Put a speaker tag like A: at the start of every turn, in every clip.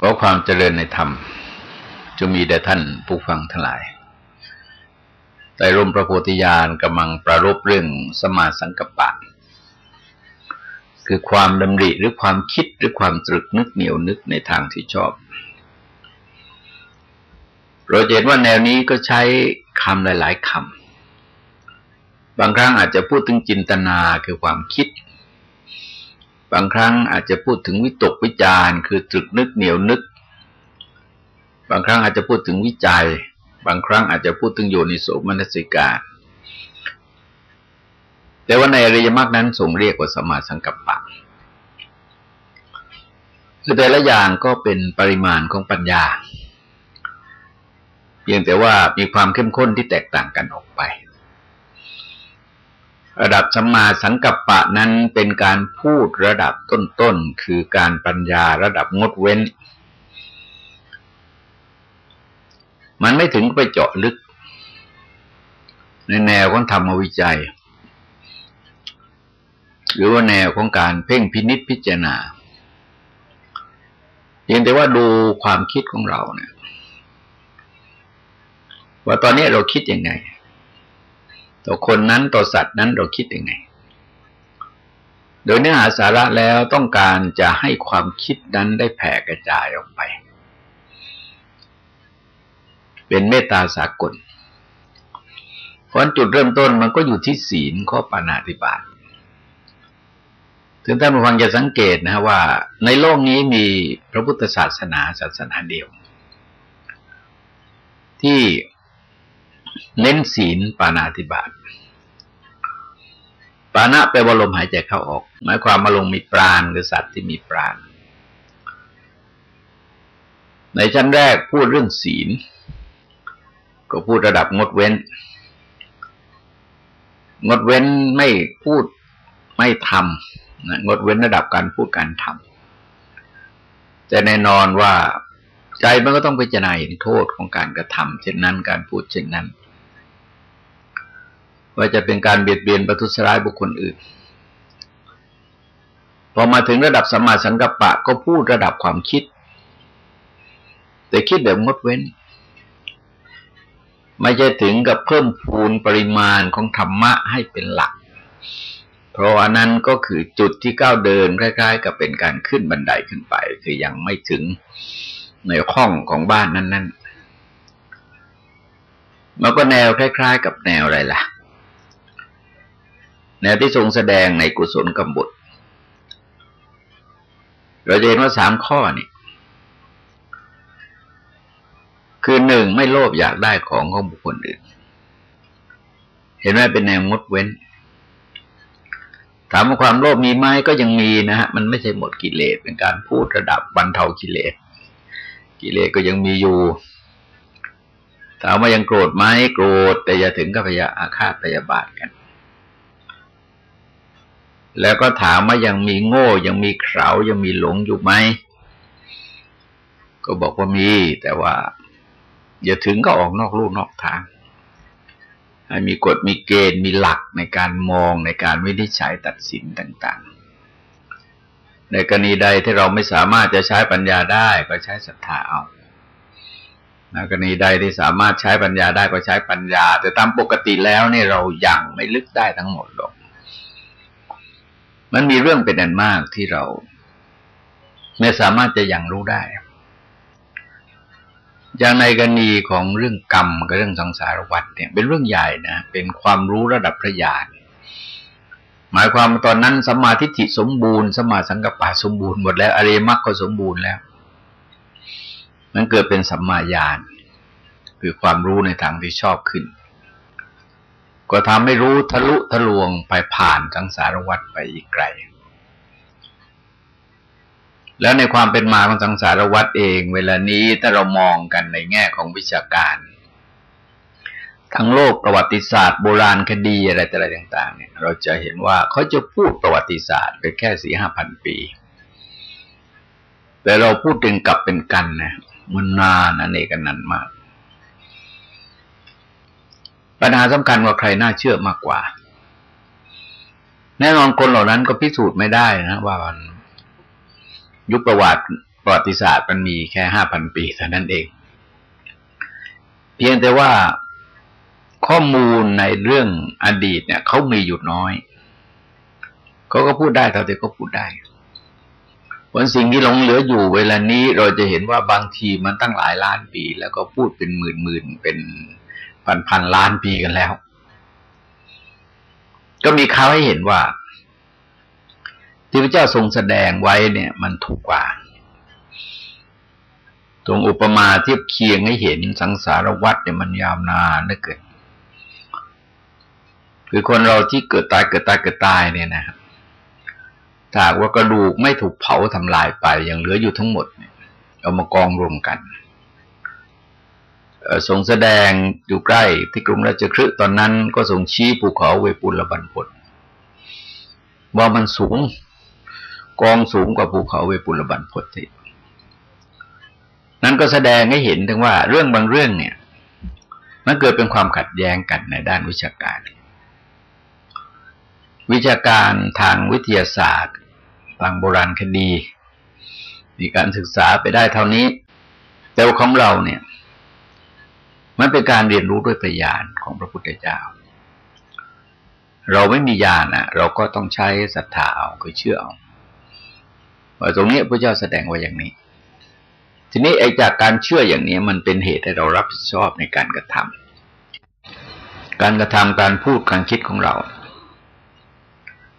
A: ขอความเจริญในธรรมจะมีแด่ท่านผู้ฟังทั้งหลายแต่ร่มพระโพธิญาณกำลังประรบเรื่องสมาสังกปะ คือความดำริหรือความคิดหรือความตรึกนึกเหนียวนึกในทางที่ชอบ เราเห็นว่าแนวนี้ก็ใช้คำหลาย ๆคำบางครั้งอาจจะพูดถึงจินตนาคือความคิด บางครั้งอาจจะพูดถึงวิตกวิจารคือตรึกนึกเหนียวนึก บางครั้งอาจจะพูดถึงวิจัย บางครั้งอาจจะพูดถึงโยนิโสมนสิกาแต่ว่าในอริยมรรคนั้นทรงเรียกว่าสมาสังกัปปะคือแต่ละอย่างก็เป็นปริมาณของปัญญา เพียงแต่ว่ามีความเข้มข้นที่แตกต่างกันออกไป ระดับสัมมาสังกัปปะนั้นเป็นการพูดระดับต้นๆ คือการปัญญาระดับงดเว้น มันไม่ถึงไปเจาะลึก ในแนวของธรรมวิจัย หรือว่าแนวของการเพ่งพินิษพิจารณาเพียงแต่ว่าดูความคิดของเราเนี่ย ว่าตอนนี้เราคิดยังไง ต่อคนนั้นต่อสัตว์นั้นเราคิดยังไง โดยเนื้อหาสาระแล้วต้องการจะให้ความคิดนั้นได้แผ่กระจายออกไป เป็นเมตตาสากล เพราะจุดเริ่มต้นมันก็อยู่ที่ศีลข้อปานาธิบาตถึงท่านผู้ฟังจะสังเกตนะว่า ในโลกนี้มีพระพุทธศาสนาศาสนาเดียว ที่ เน้นศีลปานาธิบาตปานะแปลว่าลมหายใจเข้าออก หมายความมาลงมีปราณหรือสัตว์ที่มีปราณ ในชั้นแรกพูดเรื่องศีล ก็พูดระดับงดเว้น งดเว้นไม่พูดไม่ทำนะงดเว้นระดับการพูดการทำแต่แน่นอนว่าใจมันก็ต้องไปจารณาเห็นโทษของการกระทำเช่นนั้นการพูดเช่นนั้น ว่าจะเป็นการเบียดเบียนประทุษร้ายบุคคลอื่น พอมาถึงระดับสมาสังกัปปะก็พูดระดับความคิด แต่คิดแบบงดเว้น ไม่ใช่ถึงกับเพิ่มพูนปริมาณของธรรมะให้เป็นหลัก เพราะอันนั้นก็คือจุดที่ก้าวเดินคล้ายๆกับเป็นการขึ้นบันไดขึ้นไป คือยังไม่ถึงในห้องของบ้านนั้น ๆ มันก็แนวคล้าย ๆ กับแนวอะไรล่ะ แนวที่ทรงแสดงในกุศลกรรมบุตรเราจะเห็นว่าสามข้อนี่คือหนึ่งไม่โลภอยากได้ของของบุคคลอื่น เห็นไหมเป็นแนวงดเว้น ถามว่าความโลภมีไหมก็ยังมีนะฮะมันไม่ใช่หมดกิเลสเป็นการพูดระดับบรรเทากิเลส กิเลสก็ยังมีอยู่ถามว่ายังโกรธไหมโกรธแต่อย่าถึงกับพยาอาฆาตพยาบาทกัน แล้วก็ถามว่ายังมีโง่ ยังมีเขายังมีหลงอยู่ไหม ก็บอกว่ามี แต่ว่า อย่าถึงก็ออกนอกลูกนอกทางให้มีกฎมีเกณฑ์มีหลักในการมองในการวินิจฉัยตัดสินต่าง ๆ ในกรณีใดที่เราไม่สามารถจะใช้ปัญญาได้ก็ใช้ศรัทธาเอาในกรณีใดที่สามารถใช้ปัญญาได้ก็ใช้ปัญญา แต่ตามปกติแล้วเนี่ยเรายังไม่ลึกได้ทั้งหมดหรอก มันมีเรื่องเป็นอันมากที่เรา ไม่สามารถจะยังรู้ได้ อย่างในกรณีของเรื่องกรรมกับเรื่องสังสารวัฏเนี่ย เป็นเรื่องใหญ่นะเป็นความรู้ระดับพระญาณหมายความตอนนั้นสมาธิิสมบูรณ์สมาสังกัปปะสมบูรณ์หมดแล้วอริมักก็สมบูรณ์แล้ว มันเกิดเป็นสัมมาญาณคือความรู้ในทางที่ชอบขึ้น ก็ทำให้รู้ทะลุทะลวงไปผ่านสังสารวัฏไปอีกไกล แล้วในความเป็นมาของสังสารวัฏเอง เวลานี้ถ้าเรามองกันในแง่ของวิชาการ ทั้งโลกประวัติศาสตร์โบราณคดีอะไรต่าง ๆ เนี่ย เราจะเห็นว่าเขาจะพูดประวัติศาสตร์เป็นแค่สี่ห้าพันปี แต่เราพูดถึงกลับเป็นกันนะมันนานอันเอกนันมาก ปัญหาสำคัญว่าใครน่าเชื่อมากกว่า แน่นอนคนเหล่านั้นก็พิสูจน์ไม่ได้นะ ว่ายุคประวัติประวัติศาสตร์มันมีแค่ห้าพันปีเท่านั้นเอง เพียงแต่ว่าข้อมูลในเรื่องอดีตเนี่ยเขามีอยู่น้อยเขาก็พูดได้เท่าที่เขาพูดได้ผลสิ่งที่หลงเหลืออยู่เวลานี้เราจะเห็นว่าบางทีมันตั้งหลายล้านปี แล้วก็พูดเป็นหมื่นหมื่นเป็น พันพันล้านปีกันแล้ว ก็มีข่าวให้เห็นว่า ที่พระเจ้าทรงแสดงไว้เนี่ย มันถูกกว่า ตรงอุปมาเทียบเคียงให้เห็นสังสารวัฏเนี่ยมันยาวนานเหลือเกินคือคนเราที่เกิดตายเกิดตายเกิดตายเนี่ยนะครับถ้าว่ากระดูกไม่ถูกเผาทำลายไปยังเหลืออยู่ทั้งหมดเอามากองรวมกัน ทรงแสดงอยู่ใกล้ที่กรุงราชคฤห์ตอนนั้นก็ทรงชี้ภูเขาเวปุลบันพดว่ามันสูงกองสูงกว่าภูเขาเวปุลบันพดที่นั้นก็แสดงให้เห็นถึงว่าเรื่องบางเรื่องเนี่ย มันเกิดเป็นความขัดแย้งกันในด้านวิชาการ วิชาการทางวิทยาศาสตร์ทางโบราณคดี มีการศึกษาไปได้เท่านี้ แต่ของเราเนี่ย มันเป็นการเรียนรู้ด้วยปัญญาของพระพุทธเจ้า เราไม่มีญาณนะเราก็ต้องใช้ศรัทธาเอาคือเชื่อเอาว่าตรงนี้พระเจ้าแสดงไว้อย่างนี้ ทีนี้ไอ้จากการเชื่ออย่างนี้มันเป็นเหตุให้เรารับผิดชอบในการกระทำการกระทำการพูดการคิดของเรา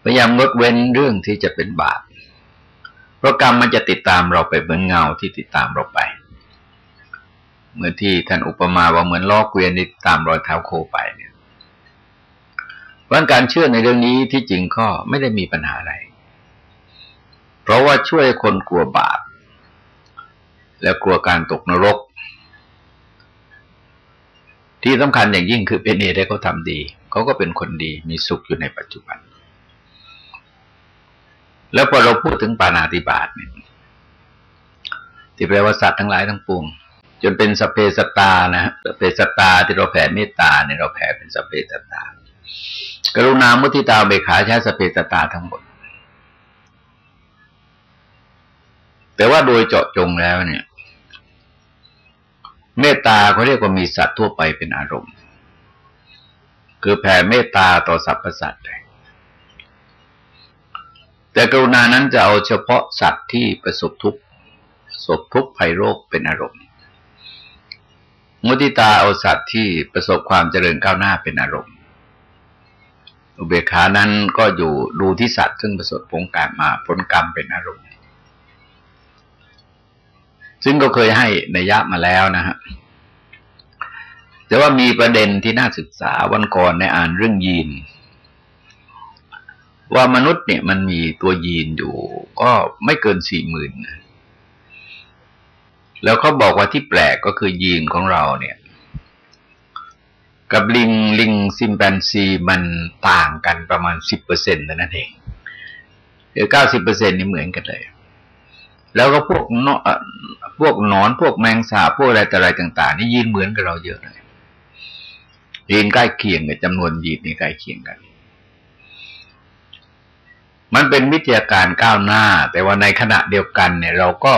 A: พยายามงดเว้นเรื่องที่จะเป็นบาปเพราะกรรมมันจะติดตามเราไปเหมือนเงาที่ติดตามเราไป เมื่อที่ท่านอุปมาว่าเหมือนล้อเกวียนที่ตามรอยเท้าโคไปเนี่ยว่าการเชื่อในเรื่องนี้ที่จริงก็ไม่ได้มีปัญหาอะไร เพราะว่าช่วยคนกลัวบาป และกลัวการตกนรก ที่สำคัญอย่างยิ่งคือเป็นเหตุให้เขาทำดีเขาก็เป็นคนดีมีสุขอยู่ในปัจจุบัน แล้วพอเราพูดถึงปานาติบาตเนี่ยที่แปลว่าสัตว์ทั้งหลายทั้งปวง จนเป็นสเปสตานะสเปสตาที่เราแผ่เมตตาเนี่ยเราแผ่เป็นสเปสตา กรุณามุทิตาเบขาใช้สเปสตาทั้งหมด แต่ว่าโดยเจาะจงแล้วเนี่ย เมตตาเขาเรียกว่ามีสัตว์ทั่วไปเป็นอารมณ์ คือแผ่เมตตาต่อสรรพสัตว์แต่กรุณานั้นจะเอาเฉพาะสัตว์ที่ประสบทุกข์ประสบทุกข์ภัยโรคเป็นอารมณ์ มุติตาเอาสัตว์ที่ประสบความเจริญก้าวหน้าเป็นอารมณ์ อุเบกขานั้นก็อยู่ดูที่สัตว์ซึ่งประสบผลการมาผลกรรมเป็นอารมณ์ ซึ่งก็เคยให้ในยะมาแล้วนะฮะแต่ว่ามีประเด็นที่น่าศึกษาวันก่อนในอ่านเรื่องยีน ว่ามนุษย์เนี่ยมันมีตัวยีนอยู่ ก็ไม่เกินสี่หมื่น แล้วเขาบอกว่าที่แปลกก็คือยีนของเราเนี่ย กับลิงลิงซิมแปนซีมันต่างกันประมาณสิบเปอร์เซ็นต์นั่นเองหรือเก้าสิบเปอร์เซ็นต์นี่เหมือนกันเลย แล้วก็พวกนพวกนอนพวกแมงสาพวกอะไรแต่อะไรต่าง ๆ นี่ยีนเหมือนกับเราเยอะเลยยีนใกล้เคียงกับจำนวนยีนนี่ใกล้เคียงกัน มันเป็นวิทยาการก้าวหน้า แต่ว่าในขณะเดียวกันเนี่ย เราก็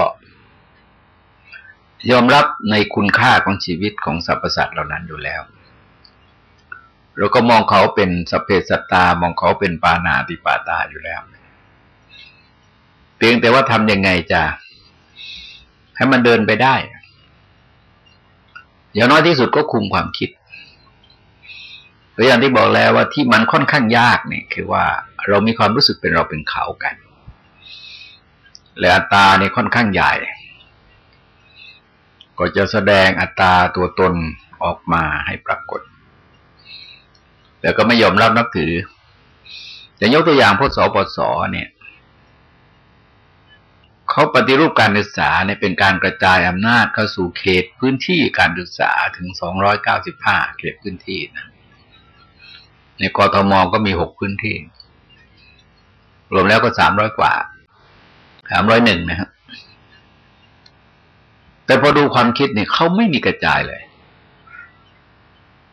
A: ยอมรับในคุณค่าของชีวิตของสรรพสัตว์เหล่านั้นอยู่แล้วเราก็มองเขาเป็นสเพสตามองเขาเป็นปานาติปาตาอยู่แล้วเพียงแต่ว่าทำยังไงจะให้มันเดินไปได้อย่างน้อยที่สุดก็คุมความคิดเพราะอย่างที่บอกแล้วว่าที่มันค่อนข้างยากเนี่ย คือว่าเรามีความรู้สึกเป็นเราเป็นเขากันและอัตตาเนี่ยค่อนข้างใหญ่ ก็จะแสดงอัตตาตัวตนออกมาให้ปรากฏ แล้วก็ไม่ยอมรับนับถือจะยกตัวอย่างพวกสปสเนี่ย เขาปฏิรูปการศึกษาเนี่ยเป็นการกระจายอำนาจเข้าสู่เขตพื้นที่การศึกษาถึงสองร้อยเก้าสิบห้าเขตพื้นที่นะ ในกรทมก็มีหกพื้นที่ รวมแล้วก็สามร้อยกว่าสามร้อยหนึ่งนะครับ แต่พอดูความคิดเนี่ยเขาไม่มีกระจายเลย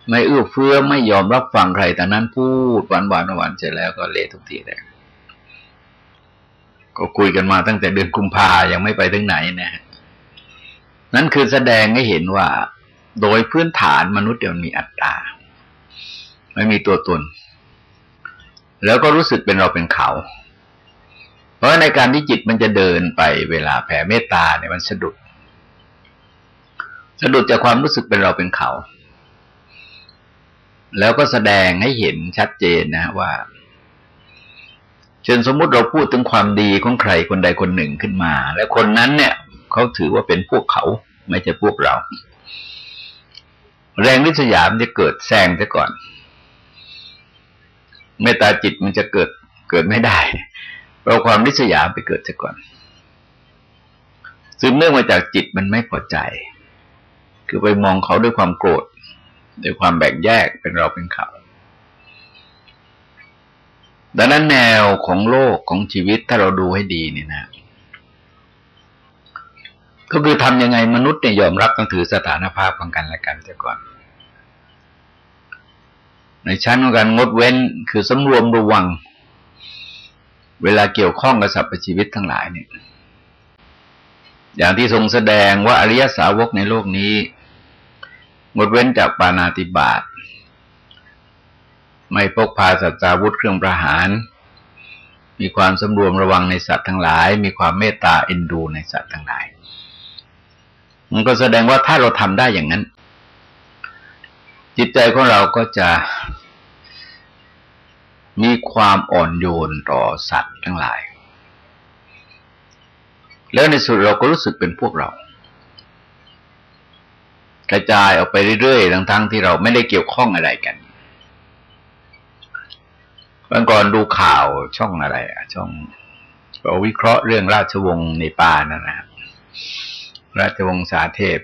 A: ไม่เอื้อเฟื้อไม่ยอมรับฟังใครแต่นั้นพูดหวานหวานหวานเสร็จแล้วก็เละทุกทีเลยก็คุยกันมาตั้งแต่เดือนกุมภายังไม่ไปถึงไหนนะนั่นคือแสดงให้เห็นว่า โดยพื้นฐานมนุษย์เดี๋ยวมีอัตตาไม่มีตัวตน แล้วก็รู้สึกเป็นเราเป็นเขา เพราะในการที่จิตมันจะเดินไปเวลาแผ่เมตตาเนี่ยมันสะดุด สะดุดจากความรู้สึกเป็นเราเป็นเขา แล้วก็แสดงให้เห็นชัดเจนนะว่าเช่นสมมุติเราพูดถึงความดีของใครคนใดคนหนึ่งขึ้นมา และคนนั้นเนี่ยเขาถือว่าเป็นพวกเขาไม่ใช่พวกเรา แรงริษยามจะเกิดแซงซะก่อนเมตตาจิตมันจะเกิดเกิดไม่ได้เพราะความริษยามไปเกิดซะก่อน ซึ่งเนื่องมาจากจิตมันไม่พอใจ คือไปมองเขาด้วยความโกรธด้วยความแบ่งแยกเป็นเราเป็นเขาดังนั้นแนวของโลกของชีวิตถ้าเราดูให้ดีนี่นะ ก็คือทำยังไงมนุษย์เนี่ยยอมรับต้องถือสถานภาพของกันและกันเสียก่อน ในชั้นของการงดเว้นคือสำรวมระวัง เวลาเกี่ยวข้องกับสรรพชีวิตทั้งหลายเนี่ย อย่างที่ทรงแสดงว่าอริยสาวกในโลกนี้ งดเว้นจากปานาติบาตไม่พกพาสัตราวุธเครื่องประหาร มีความสำรวมระวังในสัตว์ทั้งหลาย มีความเมตตาเอ็นดูในสัตว์ทั้งหลาย มันก็แสดงว่าถ้าเราทำได้อย่างนั้น จิตใจของเราก็จะมีความอ่อนโยนต่อสัตว์ทั้งหลาย แล้วในสุดเราก็รู้สึกเป็นพวกเรา กระจายออกไปเรื่อยๆ ทั้งๆที่เราไม่ได้เกี่ยวข้องอะไรกันวันก่อนดูข่าวช่องอะไรอะช่องเราวิเคราะห์เรื่องราชวงศ์ในป่านั่นนะราชวงศ์สาเทพ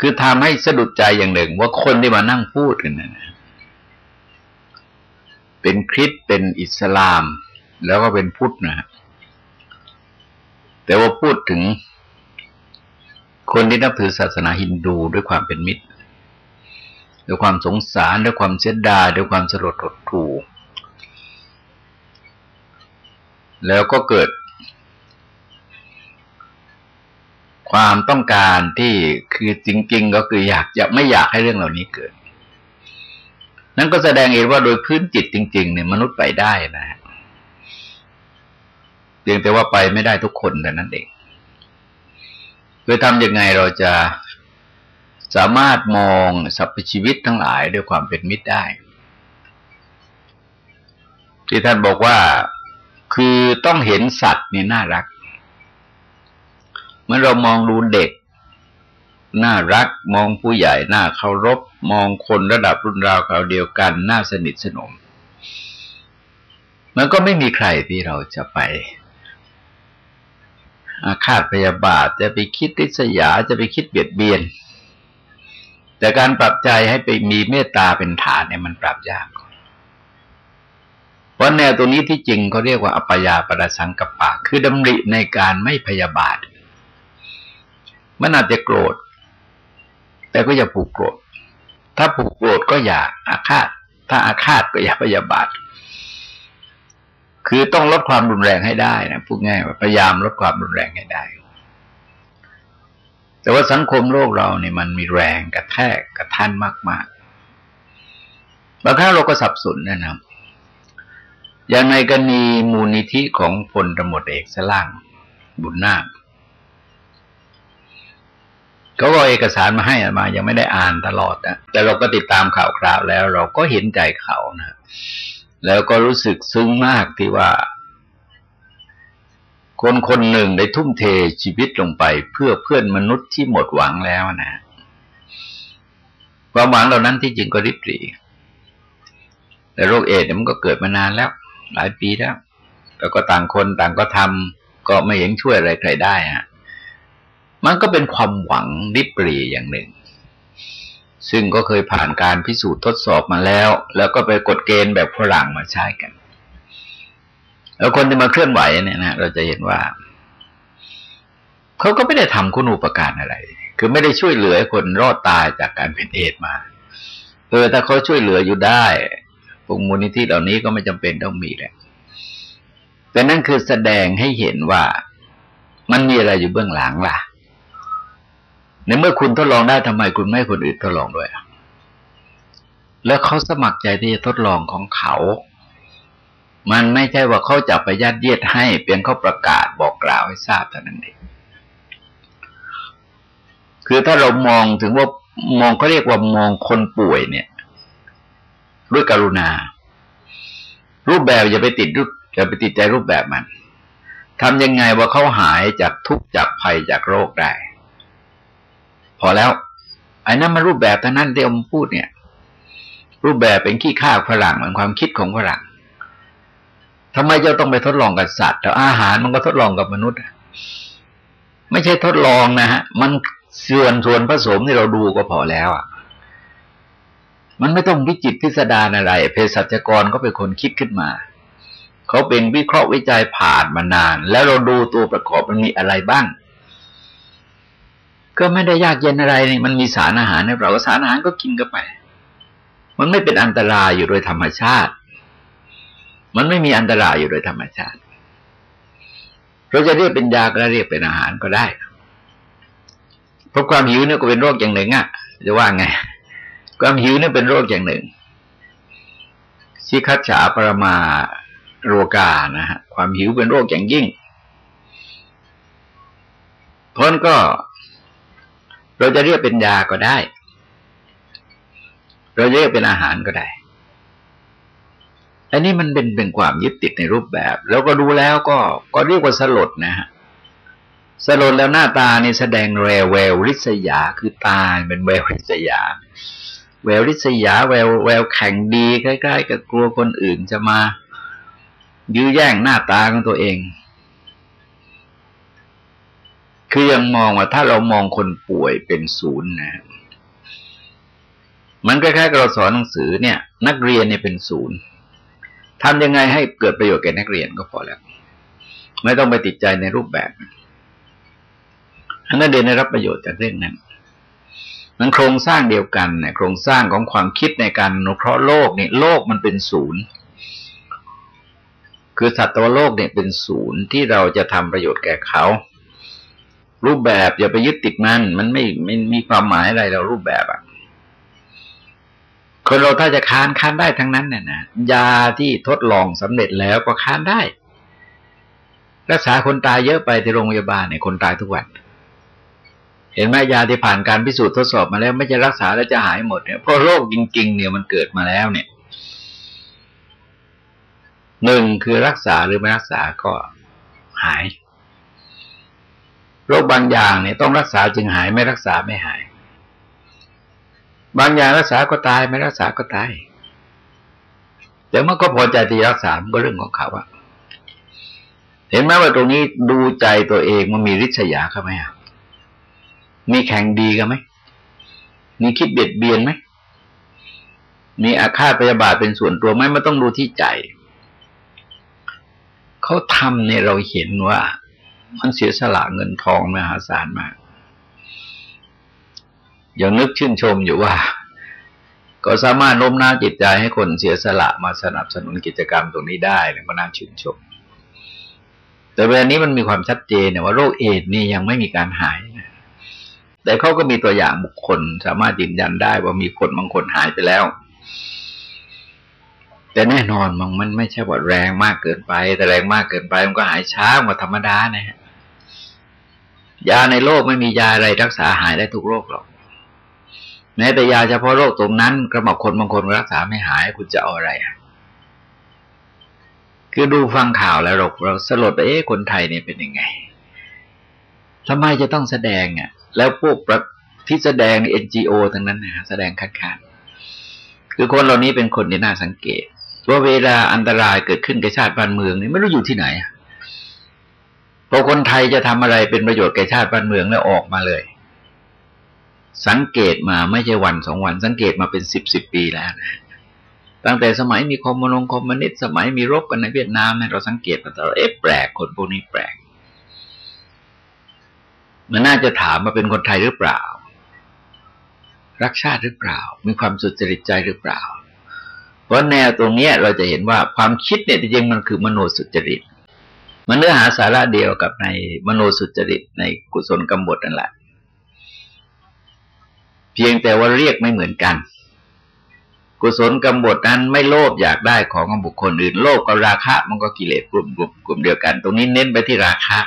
A: คือทำให้สะดุดใจอย่างหนึ่ง ว่าคนที่มานั่งพูดกันนะเป็นคริสเป็นอิสลาม แล้วก็เป็นพุทธนะแต่ว่าพูดถึง คนที่นับถือศาสนาฮินดูด้วยความเป็นมิตร ด้วยความสงสารด้วยความเสียดายด้วยความสลดหดหู่แล้วก็เกิด ความต้องการที่คือจริง ๆ ก็คืออยากจะไม่อยากให้เรื่องเหล่านี้เกิด นั่นก็แสดงเองว่าโดยพื้นจิตจริง ๆ เนี่ยมนุษย์ไปได้นะเพียงแต่ว่าไปไม่ได้ทุกคนแต่นั้นเอง โดยทำยังไงเราจะสามารถมองสรรพชีวิตทั้งหลายด้วยความเป็นมิตรได้ ที่ท่านบอกว่าคือต้องเห็นสัตว์นี่น่ารัก เมื่อเรามองดูเด็ก น่ารักมองผู้ใหญ่น่าเคารพ มองคนระดับรุ่นราวเขาเดียวกัน น่าสนิทสนม มันก็ไม่มีใครที่เราจะไป อาฆาตพยาบาท จะไปคิดริษยาจะไปคิดเบียดเบียน แต่การปรับใจให้ไปมีเมตตาเป็นฐานเนี่ยมันปรับยากเพราะแนวตัวนี้ที่จริงเขาเรียกว่าอัปยาปรสังกปะ คือดำริในการไม่พยาบาท มันอาจจะโกรธ แต่ก็อย่าผูกโกรธ ถ้าผูกโกรธก็อย่าอาฆาต ถ้าอาฆาตก็อย่าพยาบาท คือต้องลดความรุนแรงให้ได้นะพูดง่ายว่าพยายามลดความรุนแรงให้ได้ แต่ว่าสังคมโลกเราเนี่ยมันมีแรงกระแทกกระทันมากๆบางครั้งเราก็สับสนนะครับอย่างในกรณีมูลนิธิของพลตำรวจเอกสล่างบุญนาคเขาก็เอกสารมาให้มา ยังไม่ได้อ่านตลอดนะแต่เราก็ติดตามข่าวคราวแล้ว เราก็เห็นใจเขานะ แล้วก็รู้สึกซึ้งมากที่ว่า คนคนหนึ่งได้ทุ่มเทชีวิตลงไป เพื่อเพื่อนมนุษย์ที่หมดหวังแล้วนะความหวังเหล่านั้นที่จริงก็ริบหรี่แต่โรคเอดมันก็เกิดมานานแล้ว หลายปีแล้วแล้วก็ต่างคนต่างก็ทำก็ไม่เห็นช่วยอะไรใครได้ฮะมันก็เป็นความหวังริบหรี่อย่างหนึ่ง ซึ่งก็เคยผ่านการพิสูจน์ทดสอบมาแล้ว แล้วก็ไปกฎเกณฑ์แบบฝรั่งมาใช้กัน แล้วคนที่มาเคลื่อนไหวเนี่ยนะเราจะเห็นว่าเขาก็ไม่ได้ทำคุณูปการอะไร คือไม่ได้ช่วยเหลือคนรอดตายจากการเป็นเอดมาเออถ้าเขาช่วยเหลืออยู่ได้พวกมูลนิธิเหล่านี้ก็ไม่จำเป็นต้องมีแหละแต่นั่นคือแสดงให้เห็นว่ามันมีอะไรอยู่เบื้องหลังล่ะ ในเมื่อคุณทดลองได้ทำไมคุณไม่ให้คนอื่นทดลองด้วย แล้วเขาสมัครใจที่จะทดลองของเขา มันไม่ใช่ว่าเขาจะไปยัดเยียดให้ เพียงเขาประกาศบอกกล่าวให้ทราบเท่านั้นเองคือถ้าเรามองถึงว่ามองเขาเรียกว่ามองคนป่วยเนี่ย ด้วยกรุณา รูปแบบอย่าไปติดรูปอย่าไปติดใจรูปแบบมันทำยังไงว่าเขาหายจากทุกข์จากภัยจากโรคได้ อแล้วไอ้นั้นมันรูปแบบท่านั้นที่อมพูดเนี่ย รูปแบบเป็นขี้ข้าฝรั่งเหมือนความคิดของฝรั่งทำไมจะต้องไปทดลองกับสัตว์แต่อาหารมันก็ทดลองกับมนุษย์ไม่ใช่ทดลองนะฮะ มันส่วนส่วนผสมที่เราดูก็พอแล้วอะมันไม่ต้องวิจิตพิสดารอะไรเภสัชกรก็เป็นคนคิดขึ้นมาเขาเป็นวิเคราะห์วิจัยผ่านมานาน แล้วเราดูตัวประกอบมันมีอะไรบ้าง ก็ไม่ได้ยากเย็นอะไรนี่มันมีสารอาหารในเราสารอาหารก็กินกันไป มันไม่เป็นอันตรายอยู่โดยธรรมชาติ มันไม่มีอันตรายอยู่โดยธรรมชาติ เราจะเรียกเป็นยาก็เรียกเป็นอาหารก็ได้เพราะความหิวเนี่ยก็เป็นโรคอย่างหนึ่งอะจะว่าไง ความหิวเนี่ยเป็นโรคอย่างหนึ่งชิคัตฉาปรมาโรกานะฮะความหิวเป็นโรคอย่างยิ่งเพราะนั้นก็ เราจะเรียกเป็นยาก็ได้ เราเรียกเป็นอาหารก็ได้ อันนี้มันเป็นเป็นความยึดติดในรูปแบบ แล้วก็ดูแล้วก็ก็เรียกว่าสลดนะฮะสลดแล้วหน้าตานี่แสดงแววแววริษยาคือตาเป็นแววริษยา แววริษยา แววแววแข่งดีใกล้ๆกับกลัวคนอื่นจะมายื้อแย่งหน้าตาของตัวเอง คือยังมองว่าถ้าเรามองคนป่วยเป็นศูนย์นะ มันคล้ายๆกับเราสอนหนังสือเนี่ย นักเรียนเนี่ยเป็นศูนย์ทำยังไงให้เกิดประโยชน์แก่นักเรียนก็พอแล้ว ไม่ต้องไปติดใจในรูปแบบนักเรียนได้รับประโยชน์จากเรื่องนั้นมันโครงสร้างเดียวกันเนี่ยโครงสร้างของความคิดในการนุเคราะห์โลกเนี่ยโลกมันเป็นศูนย์ คือสัตว์โลกเนี่ยเป็นศูนย์ที่เราจะทำประโยชน์แก่เขา รูปแบบอย่าไปยึดติดมัน มันไม่ไม่มีความหมายอะไรเรารูปแบบอะคนเราถ้าจะค้านค้านได้ทั้งนั้นเนี่ยนะยาที่ทดลองสำเร็จแล้วก็ค้านได้ รักษาคนตายเยอะไปที่โรงพยาบาลเนี่ยคนตายทุกวันเห็นไหมยาที่ผ่านการพิสูจน์ทดสอบมาแล้ว ไม่จะรักษาแล้วจะหายหมดเนี่ยเพราะโรคจริง ๆ เนี่ยมันเกิดมาแล้วเนี่ยหนึ่งคือรักษาหรือไม่รักษาก็หาย โรคบางอย่างเนี่ยต้องรักษาจึงหายไม่รักษาไม่หาย บางอย่างรักษาก็ตายไม่รักษาก็ตายแต่เมื่อก็พอใจที่รักษาก็เรื่องของเขาอะเห็นไหมว่าตรงนี้ดูใจตัวเองมันมีริษยาเข้าไหมมีแข่งดีกันไหมมีคิดเบียดเบียนไหมมีอาฆาตพยาบาทเป็นส่วนตัวไหมมันต้องดูที่ใจ เขาทำเนี่ยเราเห็นว่า มันเสียสละเงินทองมหาศาลมากอย่างนึกชื่นชมอยู่ว่า ก็สามารถโน้มน้าวจิตใจให้คนเสียสละมาสนับสนุนกิจกรรมตรงนี้ได้เนี่ยก็น่าชื่นชม แต่เวลานี้มันมีความชัดเจนเนี่ยว่าโรคเอดนี่ยังไม่มีการหายนะแต่เขาก็มีตัวอย่างบุคคล สามารถยืนยันได้ว่ามีคนบางคนหายไปแล้ว แต่แน่นอนมันมันไม่ใช่ว่าแรงมากเกินไป แต่แรงมากเกินไปมันก็หายช้ากว่าธรรมดานะฮะ ยาในโลกไม่มียาอะไรรักษาหายได้ทุกโรคหรอก แม้แต่ยาเฉพาะโรคตรงนั้นกระบอกคนบางคนรักษาไม่หายคุณจะเอาอะไรคือดูฟังข่าวแล้วเราเราสลดเอ๊ะคนไทยเนี่ยเป็นยังไงทำไมจะต้องแสดงอะ แล้วพวกที่แสดงเอ็นจีโอทั้งนั้นนะแสดงคัดค้านคือคนเหล่านี้เป็นคนที่น่าสังเกตว่าเวลาอันตรายเกิดขึ้นกับชาติบ้านเมืองนี่ไม่รู้อยู่ที่ไหนพ อคนไทยจะทำอะไรเป็นประโยชน์แก่ชาติบ้านเมืองแล้วออกมาเลย สังเกตมาไม่ใช่วันสองวัน สังเกตมาเป็นสิบสิบปีแล้วนะตั้งแต่สมัยมีคอมมนงคอมมิวนิสต์สมัยมีรบกันในเวียดนามเนี่ยเราสังเกตมาตลอดเอ๊ะแปลกคนพวกนี้แปลกมันน่าจะถามมาเป็นคนไทยหรือเปล่า รักชาติหรือเปล่า มีความสุจริตใจหรือเปล่า เพราะแนวตรงนี้เราจะเห็นว่าความคิดเนี่ยจริงมันคือมโนสุจริต มันเนื้อหาสาระเดียวกับในมโนสุจริตในกุศลกรรมบทนั่นแหละ เพียงแต่ว่าเรียกไม่เหมือนกัน กุศลกรรมบทนั้นไม่โลภอยากได้ของของบุคคลอื่น โลภกับราคะมันก็กิเลสกลุ่มกลุ่มกลุ่มเดียวกัน ตรงนี้เน้นไปที่ราคะ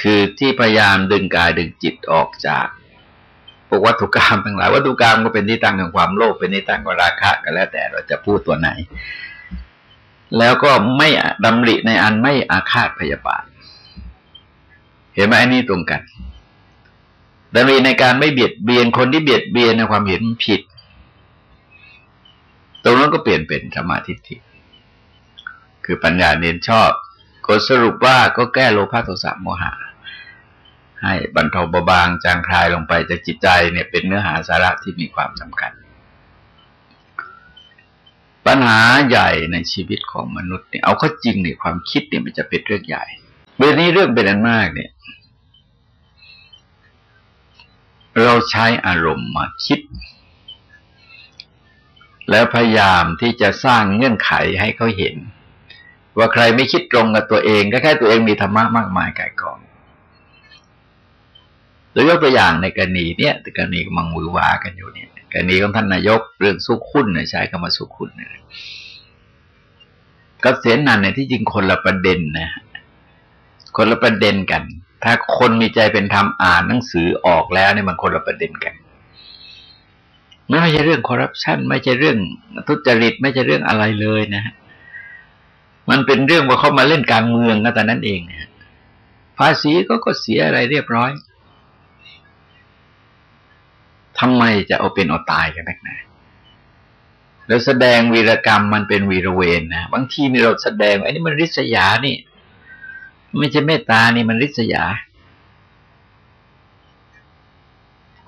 A: คือที่พยายามดึงกายดึงจิตออกจากพวกวัตถุกรรมทั้งหลายวัตถุกรรมก็เป็นที่ตั้งของความโลภเป็นที่ตั้งของราคะก็แล้วแต่เราจะพูดตัวไหน แล้วก็ไม่ดำริในอันไม่อาฆาตพยาบาท เห็นไหมอันนี้ตรงกันดำริในการไม่เบียดเบียนคนที่เบียดเบียนในความเห็นผิด ตรงนั้นก็เปลี่ยนเป็นสมาธิิคือปัญญาเน้นชอบก็สรุปว่าก็แก้โลภะโทสะโมหะ ให้บรรเทาเบาบางจางคลายลงไปจากจิตใจเนี่ยเป็นเนื้อหาสาระที่มีความสำคัญ ปัญหาใหญ่ในชีวิตของมนุษย์เนี่ยเอาข้อจริงเนี่ยความคิดเนี่ยมันจะเป็นเรื่องใหญ่เรื่องนี้เรื่องเป็นอันมากเนี่ย เราใช้อารมณ์มาคิด แล้วพยายามที่จะสร้างเงื่อนไขให้เขาเห็น ว่าใครไม่คิดตรงกับตัวเองก็แค่ตัวเองมีธรรมะมากมายกายกองโดยยกตัวอย่างในกรณีเนี่ยกรณีกำลังมือวากันอยู่เนี่ย กรณีของท่านนายกเรื่องสุขุนเนี่ยใช้คำว่าสุขุนเก็เสียนันเนี่ยที่จริงคนละประเด็นนะคนละประเด็นกัน ถ้าคนมีใจเป็นธรรมอ่านหนังสือออกแล้วเนี่ยมันคนละประเด็นกันไม่ใช่เรื่องคอร์รัปชันไม่ใช่เรื่องทุจริตไม่ใช่เรื่องอะไรเลยนะฮะมันเป็นเรื่องว่าเขามาเล่นการเมืองก็แต่นั้นเองภาษีก็ก็เสียอะไรเรียบร้อย ทำไมจะเอาเป็นเอาตายกันนักหนาเราแสดงวีรกรรมมันเป็นวีรเวนนะบางทีนี่เราแสดงไอ้นี่มันริษยานี่ ไม่ใช่เมตตานี่มันริษยา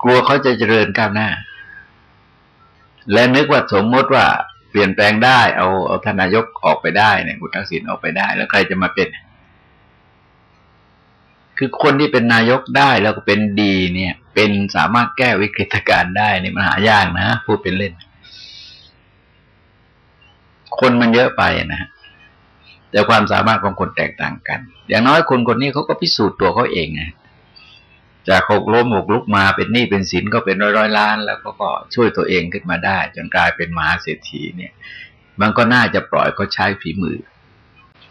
A: กลัวเขาจะเจริญก้าวหน้า และนึกว่าสมมติว่า เปลี่ยนแปลงได้เอาเอาทนายกออกไปได้เนี่ยคุณทักษิณออกไปได้ แล้วใครจะมาเป็น คือคนที่เป็นนายกได้แล้วก็เป็นดีเนี่ย เป็นสามารถแก้วิกฤตการณ์ได้นี่มันหายากนะพูดเป็นเล่น คนมันเยอะไปนะแต่ความสามารถของคนแตกต่างกัน อย่างน้อยคนคนนี้เขาก็พิสูจน์ตัวเขาเองไงจากหกล้มหกลุกมาเป็นหนี้เป็นสินก็เป็นร้อยร้อยล้าน แล้วก็ก็ช่วยตัวเองขึ้นมาได้ จนกลายเป็นมหาเศรษฐีเนี่ย มันก็น่าจะปล่อยเขาใช้ฝีมือ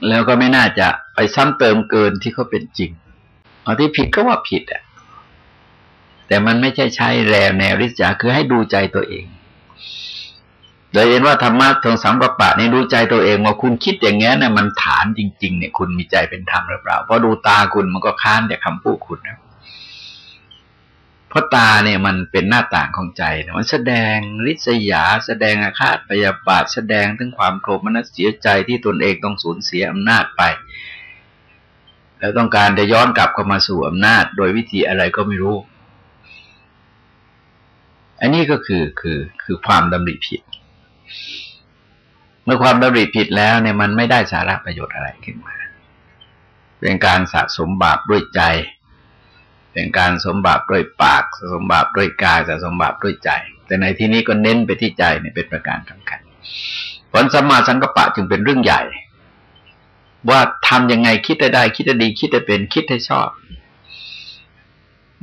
A: แล้วก็ไม่น่าจะไปซ้ำเติมเกินที่เขาเป็นจริงเอาที่ผิดก็ว่าผิดอะ แต่มันไม่ใช่ใช้แรวแนวริษยาคือให้ดูใจตัวเอง โดยเห็นว่าธรรมะทางสัมปปะนี่ดูใจตัวเองว่าคุณคิดอย่างเงี้เนี่ยมันฐานจริง ๆ เนี่ย คุณมีใจเป็นธรรมหรือเปล่าเพราะดูตาคุณมันก็ค้านแต่คำพูดคุณนะเพราะตาเนี่ยมันเป็นหน้าต่างของใจมันแสดงริษยา แสดงอาฆาตพยาบาทแสดงถึงความโกรธมันเสียใจที่ตนเองต้องสูญเสียอำนาจไป แล้วต้องการจะย้อนกลับเข้ามาสู่อำนาจ โดยวิธีอะไรก็ไม่รู้ อันนี้ก็คือคือคือความดำริผิด เมื่อความดำริผิดแล้วเนี่ยมันไม่ได้สาระประโยชน์อะไรขึ้นมา เป็นการสะสมบาปด้วยใจ เป็นการสมบาปด้วยปากสมบาปด้วยกายสะสมบาปด้วยใจ แต่ในที่นี้ก็เน้นไปที่ใจเนี่ยเป็นประการสำคัญผลสัมมาสังกปะจึงเป็นเรื่องใหญ่ ว่าทำยังไงคิดได้ได้ คิดได้ดีคิดได้เป็นคิดให้ชอบ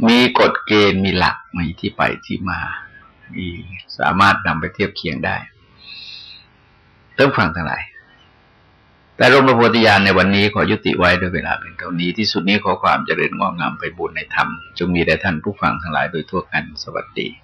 A: มีกฎเกณฑ์มีหลักมีที่ไปที่มา มีสามารถนำไปเทียบเคียงได้เติมฟังทั้งหลาย แต่รมประโพธิญาณในวันนี้ขอยุติไว้ด้วยเวลาเป็นเท่านี้ที่สุดนี้ขอความเจริญงอกงามไปบุญในธรรมจงมีแด่ท่านผู้ฟังทั้งหลายโดยทั่วกันสวัสดี